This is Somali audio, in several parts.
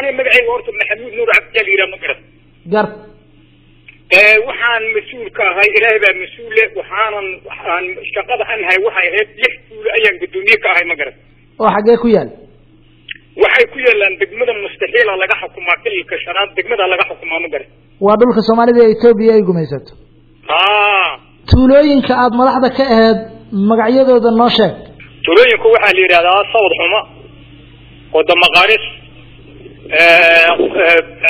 aniga magacayga horta maxamuud nuur cabdiyaa la yidhaha ma garan gart waxaan mas'uul ka ahay ilaahay baa mas'uule waxaanan waxaan shaqada aan ahay waxay ahayd lix tuulo ayaan guddoomiye ka ahay ma garan oo xaggee ku yaal? Waxay ku yaalaan degmada mustaxiila laga xukumaa kililka shanaad degmada laga xukumaa ma garan waa dhulka soomaalida ee etoobiya ay gumaysato. Tuulooyinka aada madaxda ka aheyd magacyadooda noo sheeg. Tuulooyinku waxaa la yidhahdaa sawd xumo wadamaqaaris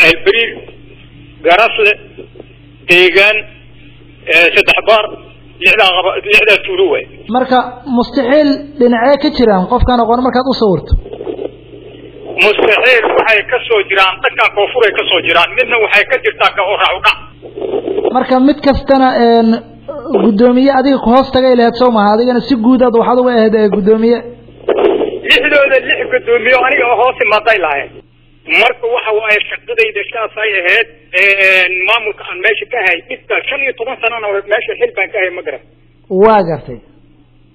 ceelberiir garasle deegaan saddex baar lixdaa tuulo waay. Marka mustaxiil dhinacee ka jiraan qofkaan aqoon markaad u sawirto? Mustaxiil waxay ka soo jiraan dhankaa koonfuray ka soo jiraan midna waxay ka jirtaa ka udhac marka mid kastana guddoomiye adiga kuhoos tagay laheyd soo maha adigana si guudaad waxaad uga ahayd guddoomiye lixdooda lix guddoomiye aniga oo hoos imaaday lahayn marka waxa waaye shaqadayda saasay ahayd maamulka aan meesha ka hay dhibka shan iyo toban sanana meesha xil baan ka hay ma garan waa gartay.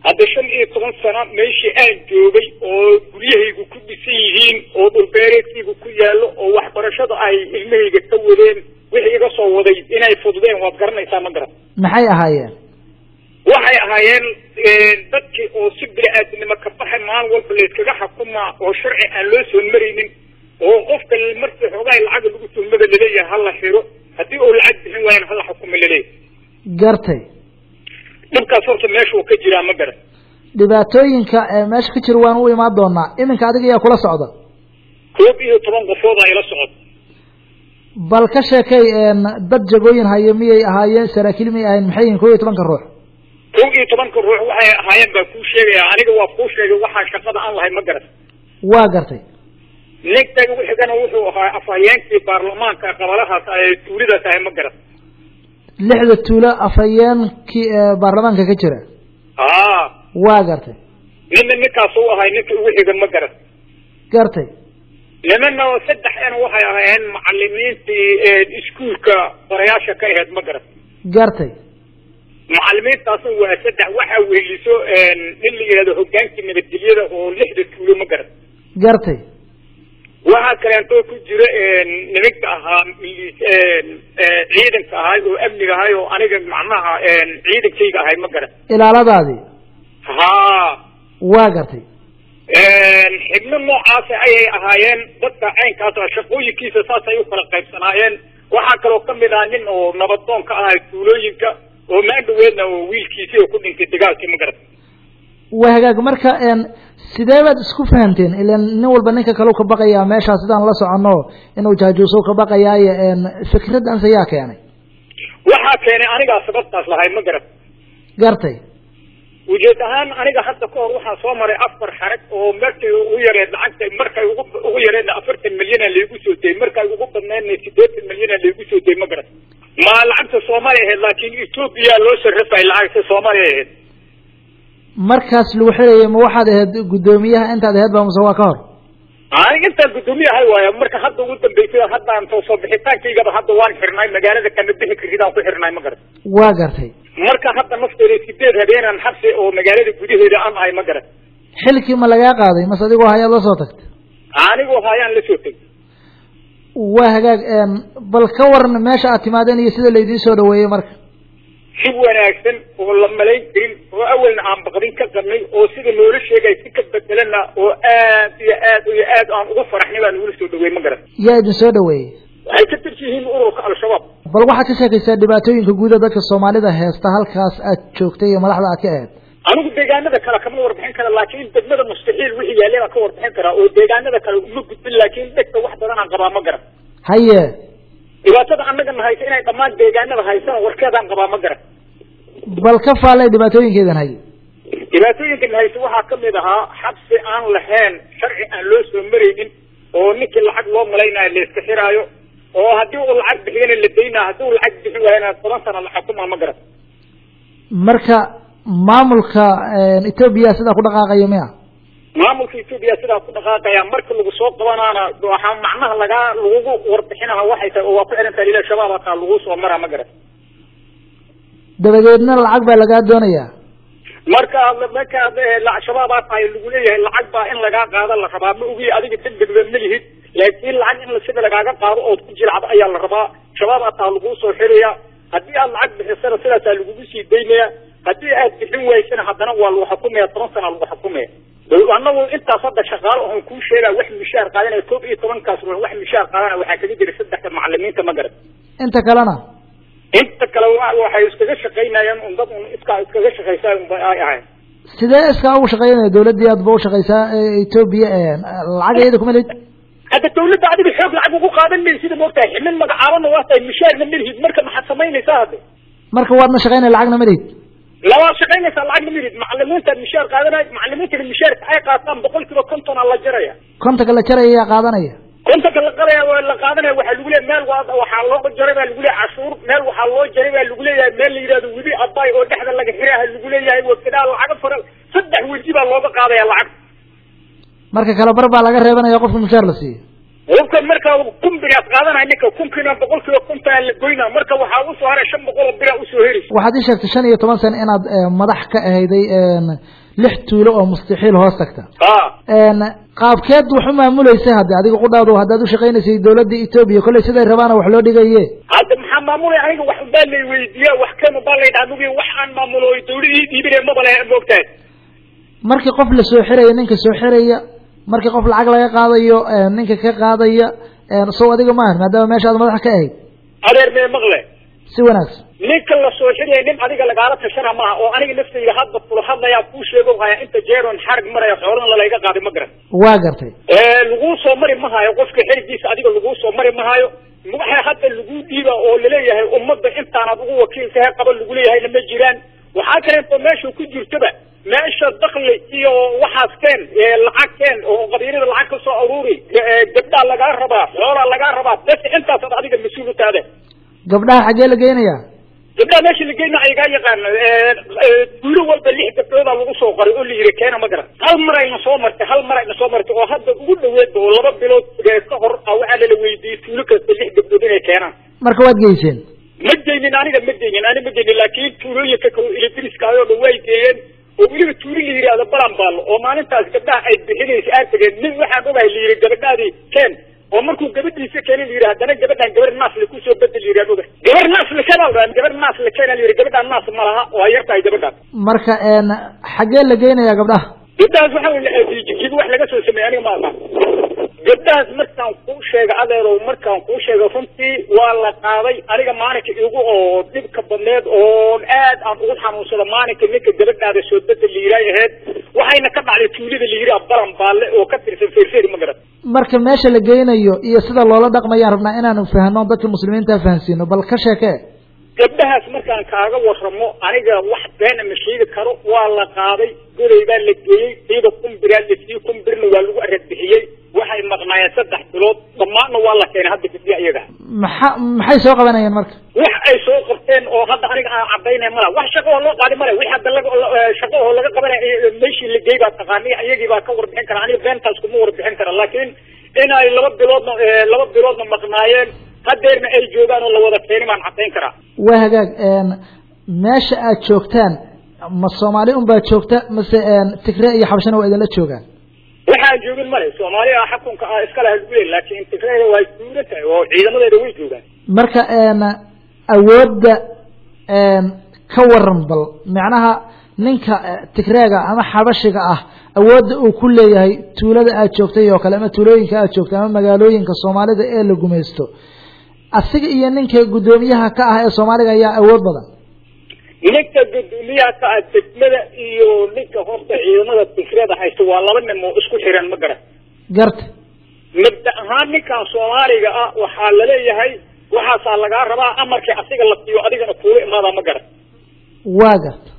Hadda shan iyo toban sano meeshii aan joogay oo guryahaygu ku dhisan yihiin oo dhulbeereedkaygu ku yaallo oo waxbarashada ay ilmahayga ka wadeen wixii iga soo waday inay fududeen waad garanaysaa ma garan maxay ahaayeen? Waxay ahaayeen dadkii oo si bini-aadinimo ka baxay maalin walba layskaga xukumaa oo sharci aan loo soo maraynin oo qofka markii xoogaha lacaga lagu tuhmada la leeyahay hala xiro. Haddii uu lacag bixin waayana hala xukumo la leeyahay gartay. Dhibkaas horta meeshuu ka jiraa ma garan dhibaatooyinka meesha ka jira waan u imaan doonaa. Iminka adiga yaa kula socda. Koob iyo toban qofood aa ila socod bal ka sheekay dad jagooyin hayo miyay ahaayeen? Saraakiil miyay ahayen maxay yihiin koob iyo tobanka ruux? Kow iyo tobanka ruux waxay ahaayeen baa kuu sheegaya. Aniga waa kuu sheegay waxaa shaqada aan lahay ma garan waa gartay ninkaga wixigana wuxuu ahaa afhayeenkii baarlamaanka qabalahaas ay tuulida tahay ma garan lixda tuulo afhayeenkii baarlamaanka ka jira? Haa. Waa gartay nina ninkaas u ahay ninka ugu xigan ma garan gartay nimana saddexna waxay ahaayeen macalimiintii iskuulka barayaasha ka ahayd ma garan gartay macalimiintaasna waa saddex waxaa weheliso nin la yidhahdo hogaankii nabadgelyada oo lixda tuulo ma garan gartay waxaa kaleentoo ku jira nimanka ahaa ciidanka ahay oo amniga ahay oo aniga macnaha ciidankayga ahay ma garan. Ilaaladaadii? Haa. Waa gartay. Xibno noocaasa ayay ahaayeen dadka caynkaas shaqooyinkiisa saasay u kala qaybsanaayeen. Waxaa kaloo ka mid ah nin oo nabadoon ka ahay tuulooyinka oo maandhaweedna oo wiilkiisii oo ku dhintay dagaalkii ma garan. Waa hagaag. Marka sidee baad isku fahamteen? Ilan nin walba ninka kale ka baqayaa meeshaa sidaan la socono inuu jaajuuso ka baqayaayo fikraddan ayaa keenay? Waxaa keenay anigaa sababtaas lahay ma garan gartay ujeed ahaan aniga hadda ka hor waxaa soo maray afar xarag oo markay ugu yareed lacagta markay ugu ugu yareedna afartan milyana laygu soo dayay markay ugu badneedna sideetan milyana laygu soo dayay ma garan ma lacagta soomaaliya ahayd laakiin etoobiya loo sarrafay lacagta soomaaliya ahayd markaas lagu xirayay ma waxaad ahayd guddoomiyaha intaad ahayd ba muse waa ka hor. Intaan guddoomiye ahay waayo. Marka hadda ugu dambeysay haddaan soo bixitaankaygaba hadda waan xirnay magaalada kama bixi karidaan ku xirnay ma garan waa gartay. Marka hadda nafteeda sideed habeenaan xabsi oo magaalada gudaheeda aan ahay ma garan xilkii ma lagaa qaaday? Mase adigoo hayaad la soo tagta anigoo hayaan la soo tegay waa hagaag bal ka waran meesha aad timaadeen iyo sida laydiin soo dhaweeyey marka si wanaagsan oo la malayn karin oo awalna aan baqdin ka qabnay oo sida noola sheegay si ka bedelana oo aad iyo aad iyo aad aan uga faraxnay baa nagula soo dhaweey ma garan. Yaa idin soo dhaweeyey waxay ka tirsan yihiin ururka al-shabaab. Bal waxaad ka sheekaysaa dhibaatooyinka guuda dadka soomaalida heesta halkaas aad joogtay iyo madaxda aad ka ahayd anigu deegaanada kale kama warbixin kara laakiin degmada mustaxiil wixii yaalay baan ka warbixin karaa oo deegaanada kale uma gudbin laakiin dhegta wax badan aan qabaa ma garan. Haye dhibaatada annagana haysa inay dhammaan deegaanada haysana warkeedaan qabaa ma garan bal ka faallay dhibaatooyinkeedan haye dhibaatooyinkan hayse waxaa ka mid ahaa xabsi aan lahayn sharci aan loo soo maraynin oo ninkii lacag loo malaynayo la iska xiraayo oo haddii uu lacag bixiyana la daynaa haddii uu lacag bixi waayana toban sana la xukumaa ma garan marka maamulka etoobiya sidaa ku dhaqaaqaya miya maamulka etoobiya sidaa ku dhaqaaqaya marka lagu soo qabanaana macnaha lagaa lagugu warbixinaha waxay tahay oo waa ku xihan tahay ila shabaab hataa lagu soo maraa ma garan dabadeedna lacag baa lagaa doonayaa marka markaad shabaabaa tahay lagu leeyahay lacag baa in lagaa qaado la rabaa ma ogi adiga dembigba ma lihid laakiin lacag in sida lagaaga qaado ood ku jilcdo ayaa la rabaa. Shabaab aa taha laguu soo xiraya haddii aad lacag bixisana sidaasaa lagugu sii daynaya. Haddii aad bixin waysana haddana waa lagu xukumaya toban sana lagu xukumaya intaas hadda shaqaalo oon kuu sheega wax mishaar qaadanaya koob iyo tobankaas ruux wax mishaar qaadana waxaa kaga jira saddexda macalimiinta ma garan inta kalena? Inta kale waxay iskaga shaqaynayaan un dad un iskaa iskaga shaqaysaa unba ay ahayn. Sidee iskaa ugu shaqaynaya dawladdii aad ba ushaqaysaa etoobiya lacag iyada kuma lihid hadda dawladda adiga xoog lacag ugu qaadan maysida moogtahay ximin magacaabana waa tahay mishaarna ma lihid marka maxaad samaynaysaa hadda. Marka waadna shaqaynaya lacagna ma labaad shaqaynaysaa lacagna ma lihid macalimiintaad mishaar qaadanay macalimiintana mishaarka ay qaataan boqol kiiba konton aa la jaraya. Kontonka la jaraya yaa qaadanaya? Kontonka la qalaya la qaadanaya waxaa lagu leeyahay meel waxaa loo jaray baa lagu leeyahay cashuur meel waxaa loo jaray baa lagu leeyahay meel la yidhahdo webi abay oo dhexda laga xiraha lagu leeyahay wakadaa lacago fara saddex weji baa looga qaadaya lacag. Marka kale bar baa laga reebanaya qofka mushaar la siiyo qofka marka kun biraad qaadanaya ninka kunkiina boqol kiiba konton la goyna marka waxaa u soo haray shan boqol oo bira u soo heraysa waxaad ii sheegtay shan iyo toban sano inaad madax ka ahayday lix tuulo oo mustaxiil hoos tagta. Qaabkeed wax u maamuleysay hadde adiga qudhaado haddaad ushaqaynaysay dawladda etoobiya kollay siday rabaana wax loo dhigaye. Hadda maxaa maamulay aniga wax baa lay weydiiya wax kama baa lay dhaha mugi wax aan maamulo dawladii dhiibine maba le moogtahay markii qof la soo xiraya ninka soo xiraya markii qof lacag laga qaadayo ninka ka qaadaya sow adiga maahan maadaama meesha aad madaxa ka ahayd. Adeer mee maqle. Si wanaagsan. Ninka la soo xiraya nin adiga lagaala tashana maaha oo aniga naftayda hadda kula hadlayaa kuu sheego haya inta jeeron xarag maraya xoolana lalayga qaaday ma garan. Waa gartay. Laguu soo mari mahayo qofka xerigiisa adiga laguu soo mari mahayo waxa hadda lagu dhiiba oo la leeyahay ummadda intaanaad ugu wakiilkahe qaba lagu leeyahayna ma jiraan. Waxaa kaleeto meesha ku jirtaba meesha dakli iyo waxaas keen lacag keen oo qabiilada lacag ka soo aruuri gabdhaa lagaa rabaa xoolaa lagaa rabaa bes intaasaad adiga mas'uul utaade gabdhaha xaggee la geynayaa? Gabdhaha meesha la geyna ayagaa yaqaan duulo walba lix gabdhoodaa lagu soo qoray oo la yiri keena ma garan hal mar ayna soo martay hal mar ayna soo martay oo hadda ugu dhaweedba oo laba bilood ka hor a waxaa lala weydiiyey tuulo kasta lix gabdhood inay keenaan. Marka waad geyseen? Ma geynin aniga ma geynin ani ma geynin laakiin tuulooyinka kale ilidriska ayoo dhan way geeyeen oo weliba tuuli la yidhahdo balanbaalo oo maalintaas gabdhaha ay bixinaysa aad tageen nin waxaan ogahay la yidhi gabadhaadii keen oo markuu gabadhiisa keena la yidhi haddana gabadhaan gabar naasle ku soo bedel la yidhahdo ogahay gabar naasle keenaa la gabar naasle keena la yidhi gabadhaan naas ma laha oo ay yar tahay gabadhaan. Marka xaggee la geynayaa gabdhaha? Gabdhahaas waxa wey jikidi wax laga soo sameeyey aniga ma aqaan gabdhahaas markaan kuu sheega adeerow markaan kuu sheega runtii waa la qaaday aniga maalinka igu oo dhibka badneed oo aad aan ugu xanuunsada maalinka ninka gabadhaada soo bedel la yidhaay ahayd waxayna ka dhacday tuulada la yidhi balan baalle oo ka tirsan feerfeeri ma garan marka meesha la geynayo iyo sida loola dhaqmayaan rabnaa inaanu fahno dadka muslimiinta fahansiino bal ka sheekee gabdhahaas markaan kaaga waramo aniga wax beena ma sheegi karo. Waa la qaaday goley baa la geeyey ciida kumbiraa la siiyey kumbirna waa lagu aradbixiyey waxay maqnaayeen saddex bilood. Dhammaanna waa la keenay hadda gabdhiha iyaga. Maxa maxay soo qabanayeen marka? Wax ay soo qabteen oo hadda aniga aan cadaynay mala. Wax shaqo oo loo qaadi male. Wix hadda laga shaqo oo laga qabanay meeshii la geey baa taqaaniy iyagii baa ka warbixin kara. Aniga beentaas kuma warbixin kara. Laakiin inay laba biloodna laba biloodna maqnaayeen hadeerna ay joogaan oo lawada keeni baan cadayn karaa. Waa hagaag meesha aad joogtaan ma soomaali un baa joogta mase tigre iyo xabashana waa idinla joogaan? Waxaan joogin male soomaaliya xukunka ah iska laha lagu leey laakin tigreeda waa duulan tahay oo ciidamadeeda way joogaan. Marka awoodda ka waran bal macnaha ninka tigreega ama xabashiga ah awoodda uu ku leeyahay tuulada aad joogtay oo kale ama tuulooyinka aad joogtay ama magaalooyinka soomaalida ee la gumaysto asiga iyo ninka guddoomiyaha ka ah ee soomaaliga ayaa awood badan. Ninka guddoomiyaha ka ah degmada iyo ninka horta ciidamada tigreeda haysta waa laba nin oo isku xiran ma garan. Garta mabda ahaan ninkan soomaaliga ah waxaa la leeyahay waxaasaa lagaa rabaa amarkii asiga la siiyo adigana kuula imaadaa ma garan. Waa garta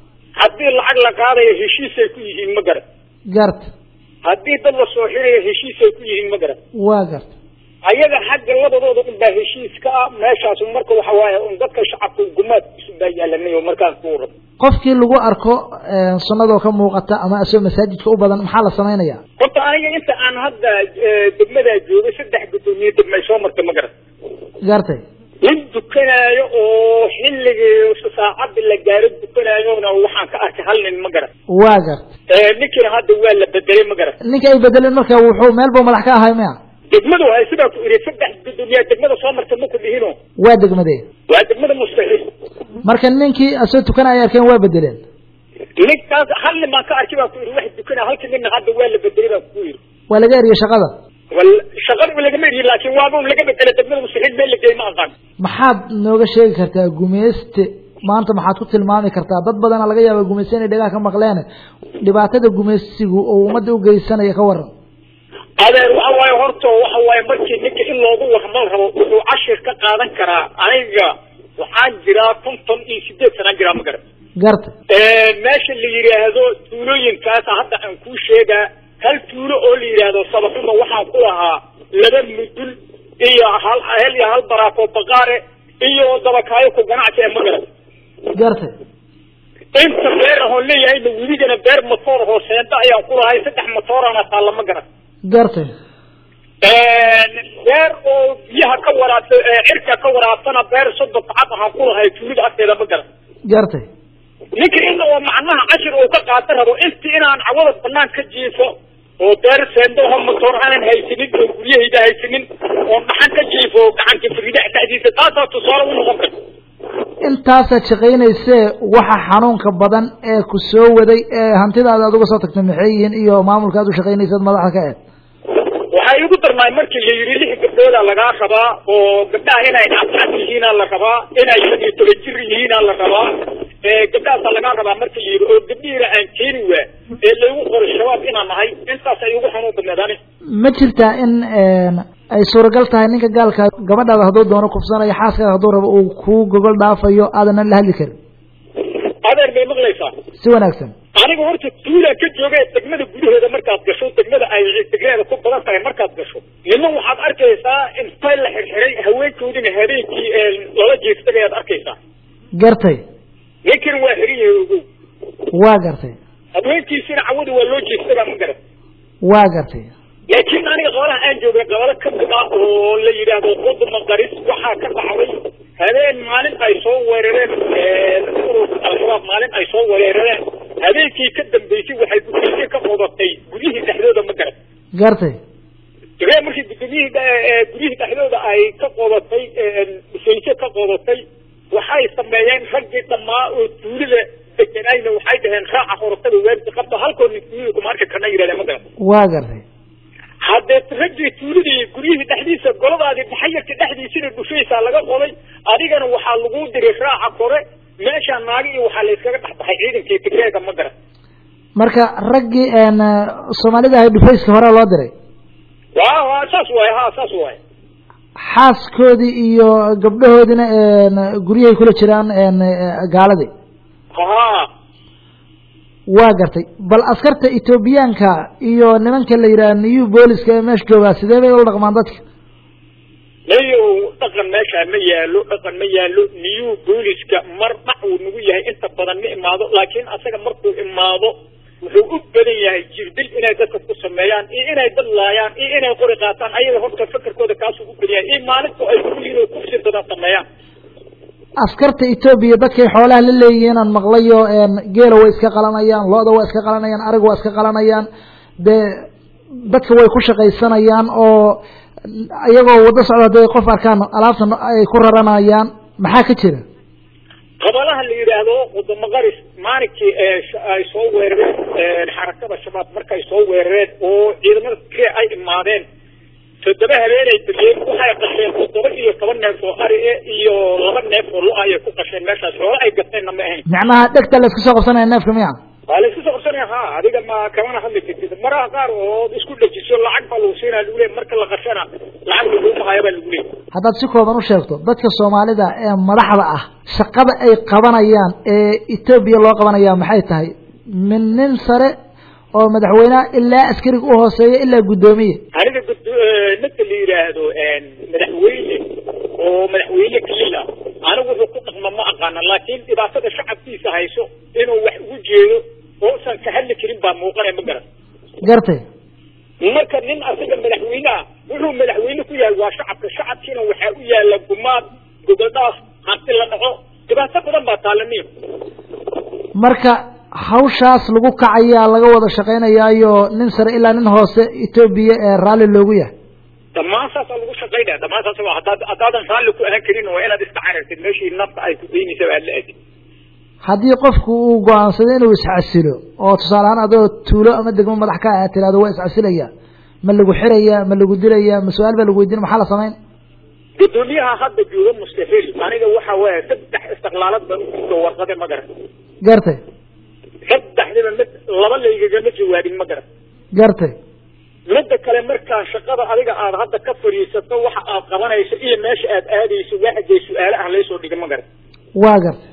haddii lacag la qaadayo heshiisay ku yihiin ma garan. Garta haddii dad la soo xirayo heshiisay ku yihiin ma garan. Waa garta ayaga xagga labadooda un baa heshiis ka ah meeshaas marka waxa waaye un dadka shacabka gumaadkiisu baa yaalanay oo markaas ku rab qofkii lagu arko sunnadoo ka muuqata ama asoo masaajidka u badan maxaa la samaynayaa horta aniga inta aan hadda degmadaa joogay saddex guddoomiye degmay soo martay ma garan. Gartay nin dukanaayo oo xilligii saacadda la gaaro dukanayona waxaan ka arkay hal nin ma garan. Waa gartay ninkiina hadda waa la bedelay ma garan. Ninka ay bedeleen marka wuxuu meel buu madax ka ahay maya degmadu hay sidaa ku iri saddex gudoomiyaa degmada soo marta ma ku dhihino waa degmadee waa degmada mustaxiil marka ninkii asoo tukana ay arkeen waa bedeleen ninkaas hal nin baan ka arkay baa ku iri wax dukana halkii ninna hadda waa la bedelay baa ku iri waa laga eriyey shaqada? Shaqada lagama eriyin laakiin waaba laga bedelay degmada mustaxiil meel la ma aqaan. Maxaad nooga sheegi kartaa gumeyste maanta maxaad ku tilmaami kartaa dad badana laga yaaba gumeyste inay dhagaha ka maqleen? Dhibaatada gumeystigu oo ummadda u geysanaya ka waran adeer waxa waaye horta waxa waaye markii ninka in loogu warmal rabo wuxuu cashir ka qaadan karaa aniga. Waxaan jiraa konton iyo sideed sanaan jiraa ma garan garta. Meesha la yidhaahdo tuulooyinkaasa hadda aan kuu sheegaa hal tuulo oo la yidhaahdo sabaxuma waxaan ku lahaa laba mudul iyo hal hel iyo hal baraako baqaare iyo dabakaayo ku ganacsi ee ma garan garta. Inta beer ahoon leeyahayna weligana beer matoor ahoo seenda ayaan ku lahay saddex matoorana taalla ma garan garta beer oo biyaha ka waraabta cirka ka waraabtana beer soddon bacad ahaan ku lahay tuulida agteeda ma garan. Garta ninka in oo macnaha cashir uu ka qaata rabo inti inaan cawada banaan ka jiifo oo beer seendooha matoor aanan haysanin oo guryahayda haysanin oo dhaxan ka jiifo gacanka fariida dhexdiisa taasaa tusaale u noqon karta intaasaad shaqaynaysee waxa xanuunka badan ee ku soo waday ee hantidaada aad uga soo tagtay maxay yihiin? Iyo maamulka aad u shaqaynaysad madaxda ka eed igu darnaay markii la yidhi lix gabdhooda lagaa rabaa oo gabdhaha inay cadcad yihiina la rabaa inay shan iyo toban jir yihiina la rabaa gabdhahaasa lagaa rabaa marka la yidhi oo gabdhihiina aan keeni waa ee laygu qoray shabaab inaan nahay intaas ay ugu xanuun badneed ani ma jirtaa in ay suuragal tahay ninka gaalka gabadhaada hadduu doono kufsanayo xaaskaaga hadduu rabo uu kuu gogol dhaafayo aadanan la hadli karin adeer bay maqlaysaa si wanaagsan. Aniga horta tuulaan ka jooga degmada gudaheeda markaad gasho degmada ay degreeda ku badan tahay markaad gasho. Niman waxaad arkaysaa intay la xirxiray haweenkoodina habeenkii lala jeestagay aad arkaysaa. Gartay. Ninkan waa xiran yahay ogow. Waa gartay. Haweenkiisina cawada waa loo jeestagaa ma garan waa gartay. Laakiin aniga qabalaha aan joogay qabalo ka mid ah oo la yidhaahdo qudma qaris waxaa ka dhacday habeen maalin ay soo weerareen ururka al-shabaab maalin ay soo weerareen. Habeenkii ka dambeysay waxay gudoomiye ka qodatay guryihii dhexdooda ma garan gartay habeen markii gudoomiyihii guryihii dhexdooda ay ka qodatay dhufayse ka qodatay waxay sameeyeen raggii dhammaa oo tuulida deganayna waxay dhaheen raaca horotada weerdi qabta halkoo nin tuulida kuma arki karna yidhahdeen ma garan waa gartay haddee raggii tuuladii guryihii dhexdiisa goladaadii dhaxayarka dhexdiisina dhufaysaa laga qoday adigana waxaa lagu diray raaca kore meeshaa naagi iyo waxaa la iskaga dhexbaxay ciidankii tigreega ma garan marka raggii soomaalida ahay dhufayska hore loo diray? Wa saas waaye ha saas waaye. Xaaskoodii iyo gabdhahoodina guryahay kula jiraan gaaladii? Ha waa gartay. Bal askarta etoobiyaanka iyo nimanka la yidhaha new booliska ee meesha joogaa sidee bay ula dhaqmaan dadka? Mayo dhaqan meeshaa ma yaalo dhaqan ma yaalo new booliska mar dhac uu nagu yahay. Inta badan ma imaado laakiin asaga markuu imaado wuxuu u badan yahay jirdil inay dadka ku sameeyaan iyo inay dad laayaan iyo inay qori qaataan ayaga horta fakarkooda kaasuu u badan yahay. Iyo maalinta ay kuliin oo kufsi badan sameeyaan askarta etoobiya dadkay xoolaha la leeyihiin aan maqlayo geela way iska qalanayaan lo-da waa iska qalanayaan ariga waa iska qalanayaan. Dee dadka way ku shaqaysanayaan oo iyagoo wado socda hadday qof arkaan alaabtan ay ku raranayaan. Maxaa ka jira? Qabalaha la yidhaahdo wadamo qaris maalinkii ay soo weerareen xarakada shabaab markay soo weerareen oo ciidamada kee ay imaadeen toddoba habeenay beriyeen waxay qasheen toddoba iyo toban neef oo ari e iyo laba neef oo lo ayay ku qasheen meeshaas. Xoolo ay gateenna ma ahayn. Macnaha dhegta la isku soo qabsanaya neefka miya? Waa la isku soo qabsanaya ha adiga ma kamana hadli kartid. Maraha qaar oo isku dhajiso lacag baa lagu siinaa lagu leey marka la qashana lacag laguma haya baa lagu leey haddaad si kooban u sheegto dadka soomaalida ee madaxda ah shaqada ay qabanayaan ee etoobiya loo qabanaya maxay tahay? Min nin sare oo madaxweyneha ilaa askariga u hooseeya ilaa guddoomiye. Aniga ninka la yidhaahdo madaxweyne oo madaxweyne kalila anigu wuxuu ku dhaqma ma aqaana laakiin dhibaatada shacabkiisa hayso inuu wax ugu jeedo oosan ka hadli karin baa muuqanaya ma garan gartay marka nin asaga madaxweyneha wuxuu madaxweyne ku yahay waa shacabka shacabkiina waxaa u yaalla gumaad gogoldhaaf hanti la dhaco. Dhibaato badan baa taalaniyo marka hawshaas lagu kacayaa laga wada shaqaynayaayo nin sare ilaa nin hoose etoobiya ee raalli loogu yahay. Dhammaan saasaa lagu shaqaynaya saas waa haddaad haddaadan raalli ku ahaan karin waa inaad iska carartid meeshii nafta ay ku geynaysa aad la aadid haddii qofku uu go'aansado inuu iscasilo oo tusaale ahaan adoo tuulo ama degmo madax ka ah tirahdo waa iscasilaya ma lagu xiraya ma lagu dilaya ma su'aal baa lagu weydiin maxaa la samayn? Gudoomiyaha hadda jooga mustaxiil aniga waxa weeye saddex istiqlaalad baan u jirto warqade ma garan. Gartay saddexdiba mid laba laygagama jawaabin ma garan. Gartay midda kale markaa shaqada adiga aad hadda ka fadhiisato waxa aad qabanayso iyo meesha aad aadayso waxdee su'aale ah laysoo dhiga ma garan. Waa gartay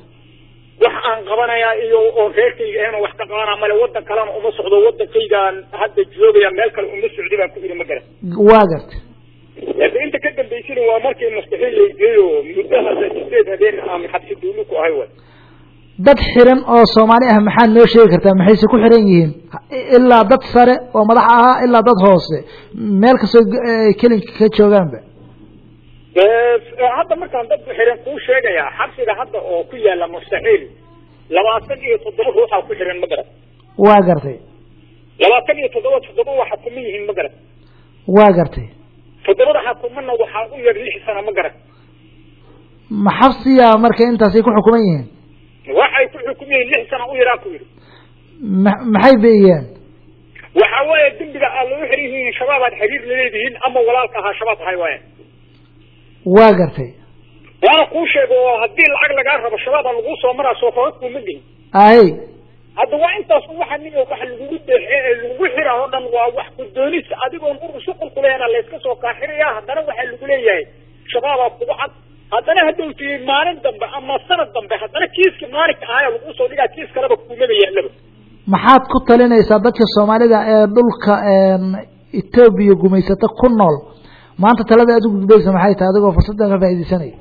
wax aan qabanayaa iyo oon reerkayga ahna wax ka qabanaa male waddan kalena uma socdo waddankaygaan hadda joogaya meel kale uma socdi baan ku yidhi ma garan. Waa gartay hadda inta ka dambaysana waa markii mustaxiil laygeeyo muddo hadda sideed habeen aan xabsi duulu ku ahay way dad xiran oo soomaali ah maxaad noo sheegi kartaa? Maxayse ku xiran yihiin? Ilaa dad sare oo madax ahaa ilaa dad hoose. Meel kastoo kelinka ka joogaanba. Hadda markaan dad xiran kuu sheegayaa xabsiga hadda oo ku yaalla mustaxiil labaatan iyo toddoba ruuxaa ku xiran ma garan waa gartay. Labaatan iyo toddoba toddoba waa xakuman yihiin ma garan waa gartay. Toddobada xakumana waxaa u yar lix sana ma garan ma marka intaasay ku xukuman yihiin waxay ku xukum yihiin lix sana u yaraan ku yidhi. Ma maxay beeyeen? Waxa weeye dembiga aad lagu xiran yihiin shabaab aad xiriir laleedihiin ama walaalka ahaa shabaab ahay waaye. Waa gartay. Waana kuu sheego oo haddii lacag lagaa rabo shabaaba lagu soo maraa soo fara kuma dihin ahe hadda waa intaas waxa nin waxa lagugu deexe lagugu xiraa oo dhan waa wax gudoonis adigoon urur shuqul ku layska soo kaaxiraya haddana waxaa lagu leeyahay shabaabaa kugu cad haddana hadduu tii maalin dambe ama sanad dambe haddana kiiska maalinka ahaya lagu soo dhigaa kiis kaleba kuumaba yaallaba maxaad ku talinaysaa dadka soomaalida ee dhulka etoobiya gumaysata ku nool? Maanta talada aad u gudbaysa maxay tahay? Adigoo fursaddan ka faaidaysanaya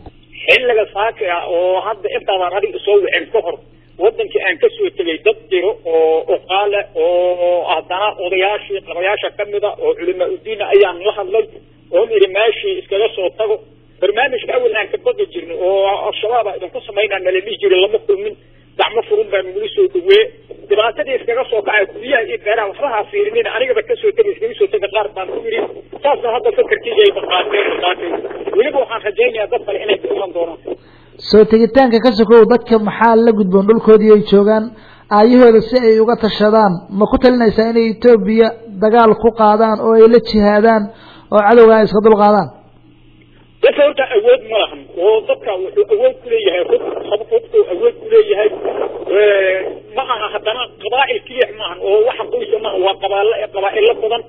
xilliga saaki ah oo hadda intaadaan adiga soo wicin ka hor wadankii aan ka soo tegay dad jiro oo uqaale oo haddana odayaashii qabayaasha kamida oo culimaa udiina ayaan la hadlay oon idhi meeshii iskaga soo tago barnaamijka awel aan ka baqi jirnay oo al-shabaaba idinku samaynaa nala dhihi jiray lama kulmin gacmo furun baa nagula soo dhaweeye dhibaatadii iskaga soo kacay guryaha iyo beeraha waxba ha fiirinin anigaba ka soo tegay iskaga soo tega qaar baan ku yidhi saasna hadda fakarkeyga ay baqaateen weliba waxaan rajaynayaa dad kale inay ku iman doonaan. Soo tegitaanka ka sokow dadka maxaa la gudboon dhulkoodii ay joogaan? Aayahooda si ay uga tashadaan ma ku talinaysaa inay etoobiya dagaal ku qaadaan oo ay la jihaadaan oo cadowga ay iska dul qaadaan awood ma lahan. Oo dadka wuxuu awood kuleeyahay hub hubku awood kuleeyahay ma aha haddana qabaa'il keliya maahan oo waxa qoysa maaha waa qabaal qabaa'ilo badan.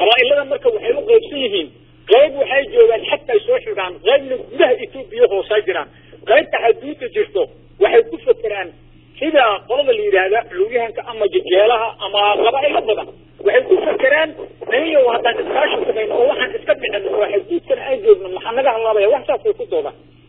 Qabaa'ilada marka waxay u qaybsan yihiin qayb waxay joogaan xagtay soo xigaan qaybna gudaha etoobiya hoosaa jiraan. Qaybta xaduudda jirto waxay ku fakeraan sida qolada la yidhaahda cuuryahanka ama jejeelaha ama qabaa'ilo badan waxay ku fakeraan naniyo haddaan iskaashi samayn oo waxaan iska dhicin oo xaduudkana aan joogno maxaa naga halaabaya wax saasay ku doodaan